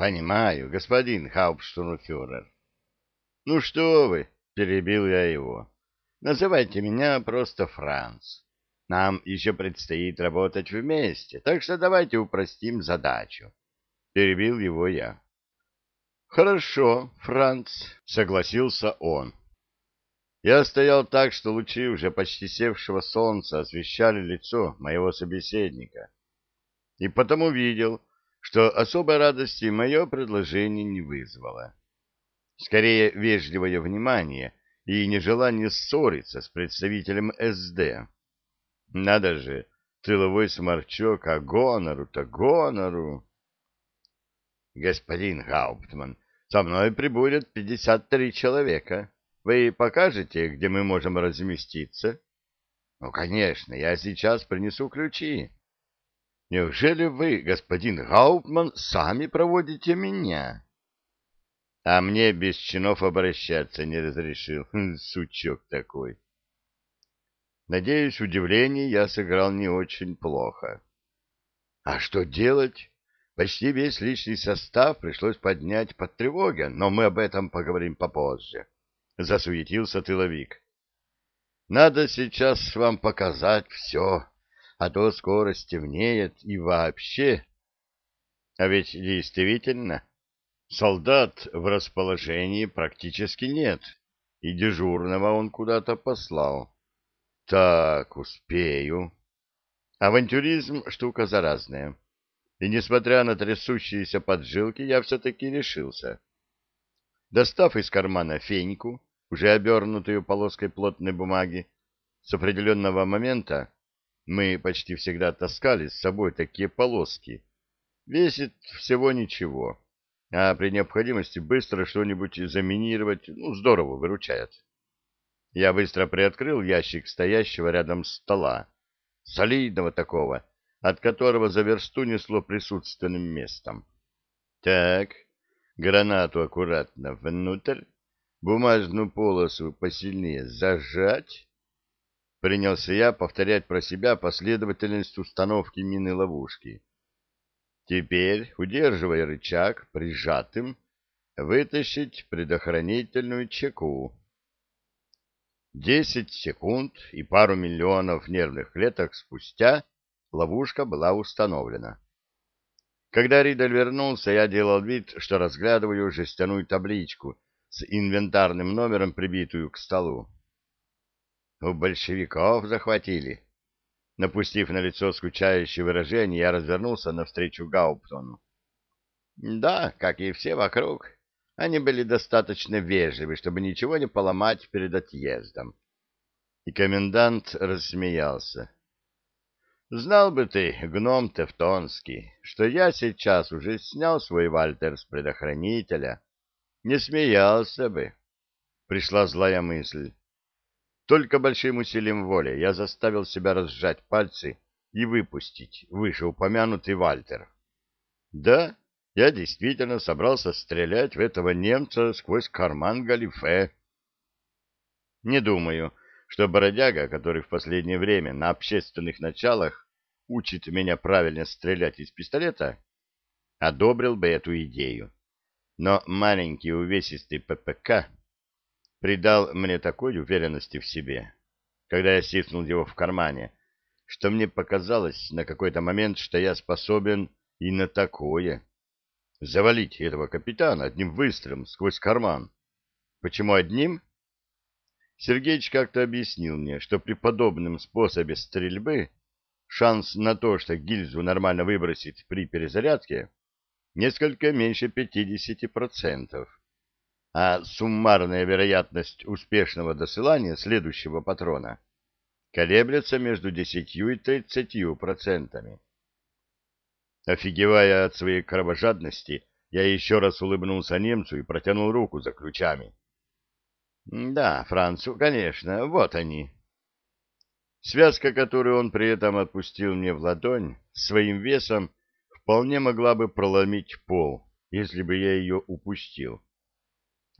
Понимаю, господин Хауптштурмфюрер. Ну что вы, перебил я его. Называйте меня просто Франц. Нам еще предстоит работать вместе, так что давайте упростим задачу. Перебил его я. Хорошо, Франц, согласился он. Я стоял так, что лучи уже почти севшего солнца освещали лицо моего собеседника. И потому видел, что особой радости мое предложение не вызвало. Скорее, вежливое внимание и нежелание ссориться с представителем СД. Надо же, тыловой сморчок, а гонору-то гонору. Господин Гауптман, со мной прибудет пятьдесят три человека. Вы покажете, где мы можем разместиться? Ну, конечно, я сейчас принесу ключи. Неужели вы, господин Гауптман, сами проводите меня? А мне без чинов обращаться не разрешил, сучок такой. Надеюсь, удивление я сыграл не очень плохо. А что делать? Почти весь личный состав пришлось поднять под тревоги, но мы об этом поговорим попозже. Засуетился тыловик. Надо сейчас вам показать все а то скоро стемнеет и вообще. А ведь действительно, солдат в расположении практически нет, и дежурного он куда-то послал. Так, успею. Авантюризм — штука заразная. И, несмотря на трясущиеся поджилки, я все-таки решился. Достав из кармана феньку, уже обернутую полоской плотной бумаги, с определенного момента мы почти всегда таскали с собой такие полоски. Весит всего ничего, а при необходимости быстро что-нибудь заминировать, ну, здорово выручает. Я быстро приоткрыл ящик стоящего рядом стола, солидного такого, от которого за версту несло присутственным местом. Так, гранату аккуратно внутрь, бумажную полосу посильнее зажать, Принялся я повторять про себя последовательность установки мины-ловушки. Теперь, удерживая рычаг прижатым, вытащить предохранительную чеку. Десять секунд и пару миллионов нервных клеток спустя ловушка была установлена. Когда Ридель вернулся, я делал вид, что разглядываю жестяную табличку с инвентарным номером, прибитую к столу. У большевиков захватили. Напустив на лицо скучающее выражение, я развернулся навстречу Гауптону. Да, как и все вокруг. Они были достаточно вежливы, чтобы ничего не поломать перед отъездом. И комендант рассмеялся. Знал бы ты, гном Тевтонский, что я сейчас уже снял свой вальтер с предохранителя. Не смеялся бы. Пришла злая мысль. Только большим усилием воли я заставил себя разжать пальцы и выпустить вышеупомянутый Вальтер. Да, я действительно собрался стрелять в этого немца сквозь карман галифе. Не думаю, что бродяга, который в последнее время на общественных началах учит меня правильно стрелять из пистолета, одобрил бы эту идею. Но маленький увесистый ППК придал мне такой уверенности в себе, когда я стиснул его в кармане, что мне показалось на какой-то момент, что я способен и на такое. Завалить этого капитана одним выстрелом сквозь карман. Почему одним? Сергеич как-то объяснил мне, что при подобном способе стрельбы шанс на то, что гильзу нормально выбросить при перезарядке, несколько меньше 50% а суммарная вероятность успешного досылания следующего патрона колеблется между 10 и 30 процентами. Офигевая от своей кровожадности, я еще раз улыбнулся немцу и протянул руку за ключами. «Да, Францу, конечно, вот они». Связка, которую он при этом отпустил мне в ладонь, своим весом вполне могла бы проломить пол, если бы я ее упустил.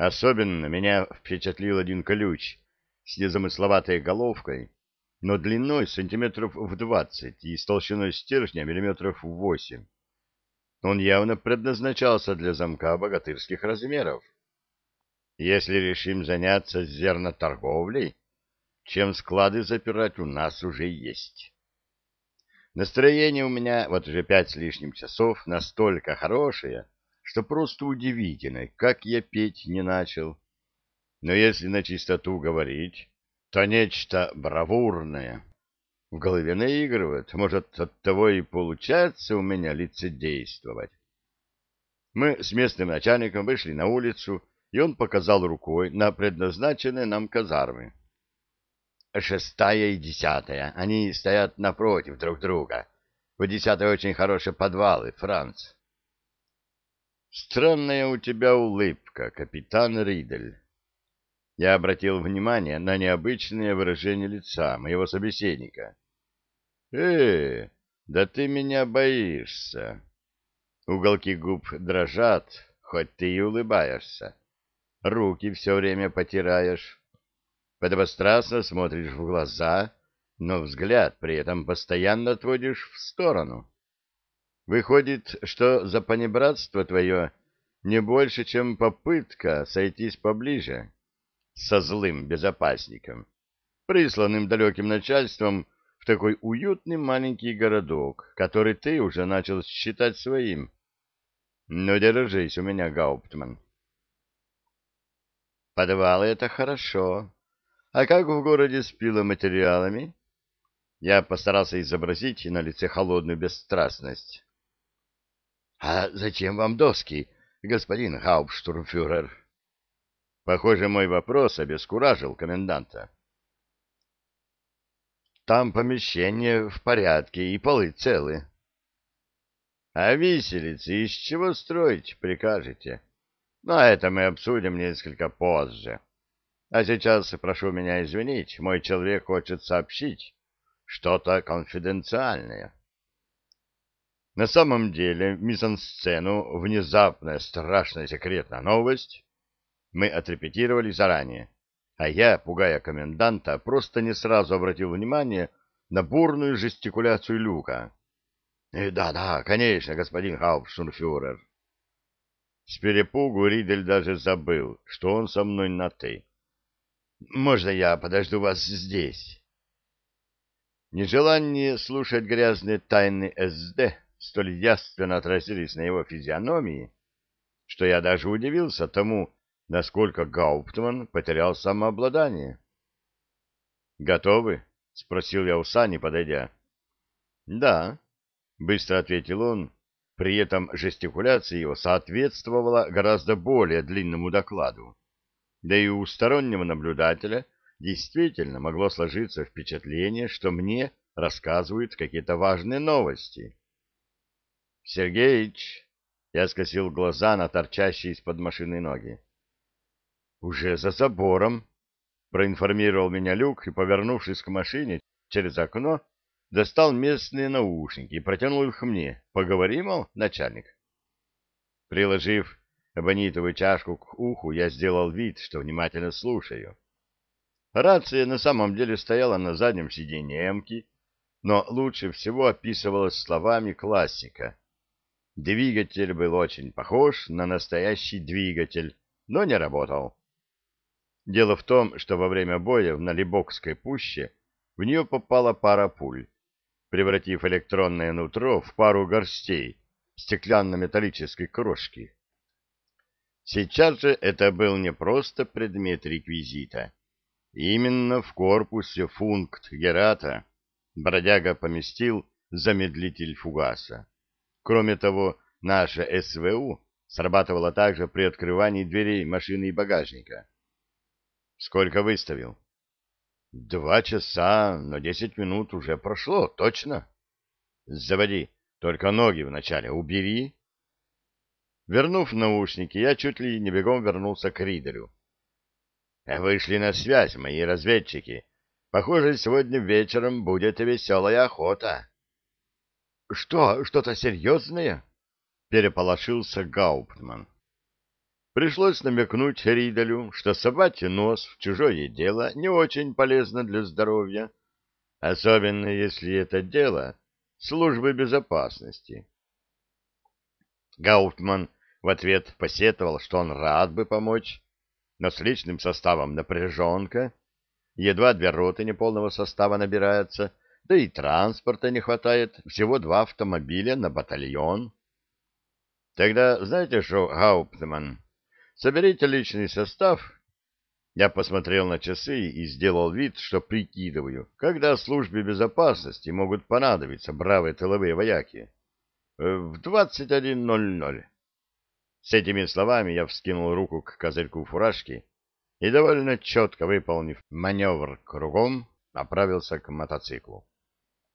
Особенно меня впечатлил один ключ с незамысловатой головкой, но длиной сантиметров в двадцать и с толщиной стержня миллиметров в восемь. Он явно предназначался для замка богатырских размеров. Если решим заняться зерноторговлей, чем склады запирать у нас уже есть. Настроение у меня вот уже пять с лишним часов настолько хорошее, что просто удивительно, как я петь не начал. Но если на чистоту говорить, то нечто бравурное в голове наигрывает, может, от того и получается у меня лицедействовать. Мы с местным начальником вышли на улицу, и он показал рукой на предназначенные нам казармы. Шестая и десятая, они стоят напротив друг друга. У десятой очень хорошие подвалы, Франц. Странная у тебя улыбка, капитан Ридель. Я обратил внимание на необычное выражение лица моего собеседника. «Э, да ты меня боишься!» Уголки губ дрожат, хоть ты и улыбаешься. Руки все время потираешь. Подобострастно смотришь в глаза, но взгляд при этом постоянно отводишь в сторону. Выходит, что за понебратство твое не больше, чем попытка сойтись поближе со злым безопасником, присланным далеким начальством в такой уютный маленький городок, который ты уже начал считать своим. Ну, держись у меня, Гауптман. Подвалы — это хорошо. А как в городе с пиломатериалами? Я постарался изобразить на лице холодную бесстрастность. — А зачем вам доски, господин Гауптштурмфюрер? Похоже, мой вопрос обескуражил коменданта. Там помещение в порядке и полы целы. А виселицы из чего строить прикажете? Но это мы обсудим несколько позже. А сейчас прошу меня извинить, мой человек хочет сообщить что-то конфиденциальное. На самом деле, мизансцену внезапная страшная секретная новость мы отрепетировали заранее, а я, пугая коменданта, просто не сразу обратил внимание на бурную жестикуляцию люка. «Э, «Да-да, конечно, господин Хауптштурмфюрер». С перепугу Ридель даже забыл, что он со мной на «ты». «Можно я подожду вас здесь?» Нежелание слушать грязные тайны СД столь яственно отразились на его физиономии, что я даже удивился тому, насколько Гауптман потерял самообладание. «Готовы?» — спросил я у Сани, подойдя. «Да», — быстро ответил он, при этом жестикуляция его соответствовала гораздо более длинному докладу. Да и у стороннего наблюдателя действительно могло сложиться впечатление, что мне рассказывают какие-то важные новости. «Сергеич!» — я скосил глаза на торчащие из-под машины ноги. Уже за забором, проинформировал меня Люк и, повернувшись к машине через окно, достал местные наушники и протянул их мне. Поговорим, мол, начальник? Приложив абонитовую чашку к уху, я сделал вид, что внимательно слушаю. Рация на самом деле стояла на заднем сиденье эмки, но лучше всего описывалась словами классика. Двигатель был очень похож на настоящий двигатель, но не работал. Дело в том, что во время боя в Налибокской пуще в нее попала пара пуль, превратив электронное нутро в пару горстей стеклянно-металлической крошки. Сейчас же это был не просто предмет реквизита. Именно в корпусе функт Герата бродяга поместил замедлитель фугаса. Кроме того, наша СВУ срабатывала также при открывании дверей машины и багажника. Сколько выставил? Два часа, но десять минут уже прошло, точно. Заводи, только ноги вначале убери. Вернув наушники, я чуть ли не бегом вернулся к Ридерю. Вышли на связь мои разведчики. Похоже, сегодня вечером будет веселая охота. — Что, что-то серьезное? — переполошился Гауптман. Пришлось намекнуть Риделю, что совать нос в чужое дело не очень полезно для здоровья, особенно если это дело службы безопасности. Гауптман в ответ посетовал, что он рад бы помочь, но с личным составом напряженка, едва две роты неполного состава набирается, да и транспорта не хватает, всего два автомобиля на батальон. Тогда знаете что, Гауптман, соберите личный состав. Я посмотрел на часы и сделал вид, что прикидываю, когда службе безопасности могут понадобиться бравые тыловые вояки. В 21.00. С этими словами я вскинул руку к козырьку фуражки и, довольно четко выполнив маневр кругом, направился к мотоциклу.